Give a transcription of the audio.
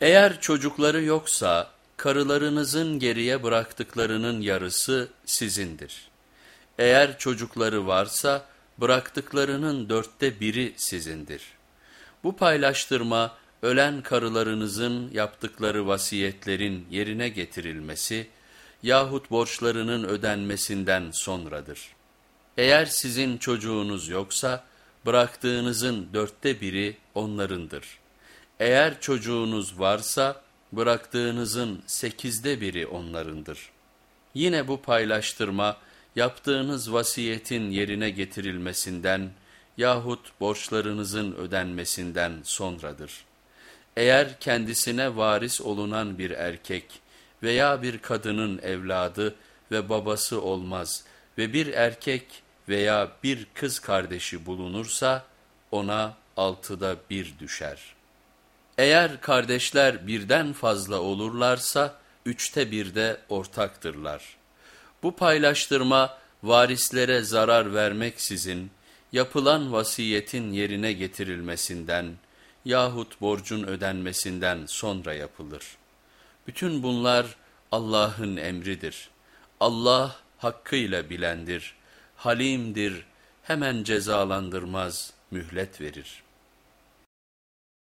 Eğer çocukları yoksa karılarınızın geriye bıraktıklarının yarısı sizindir. Eğer çocukları varsa bıraktıklarının dörtte biri sizindir. Bu paylaştırma ölen karılarınızın yaptıkları vasiyetlerin yerine getirilmesi yahut borçlarının ödenmesinden sonradır. Eğer sizin çocuğunuz yoksa bıraktığınızın dörtte biri onlarındır. Eğer çocuğunuz varsa bıraktığınızın sekizde biri onlarındır. Yine bu paylaştırma yaptığınız vasiyetin yerine getirilmesinden yahut borçlarınızın ödenmesinden sonradır. Eğer kendisine varis olunan bir erkek veya bir kadının evladı ve babası olmaz ve bir erkek veya bir kız kardeşi bulunursa ona altıda bir düşer. Eğer kardeşler birden fazla olurlarsa üçte birde ortaktırlar. Bu paylaştırma varislere zarar vermeksizin yapılan vasiyetin yerine getirilmesinden yahut borcun ödenmesinden sonra yapılır. Bütün bunlar Allah'ın emridir. Allah hakkıyla bilendir, halimdir, hemen cezalandırmaz, mühlet verir.''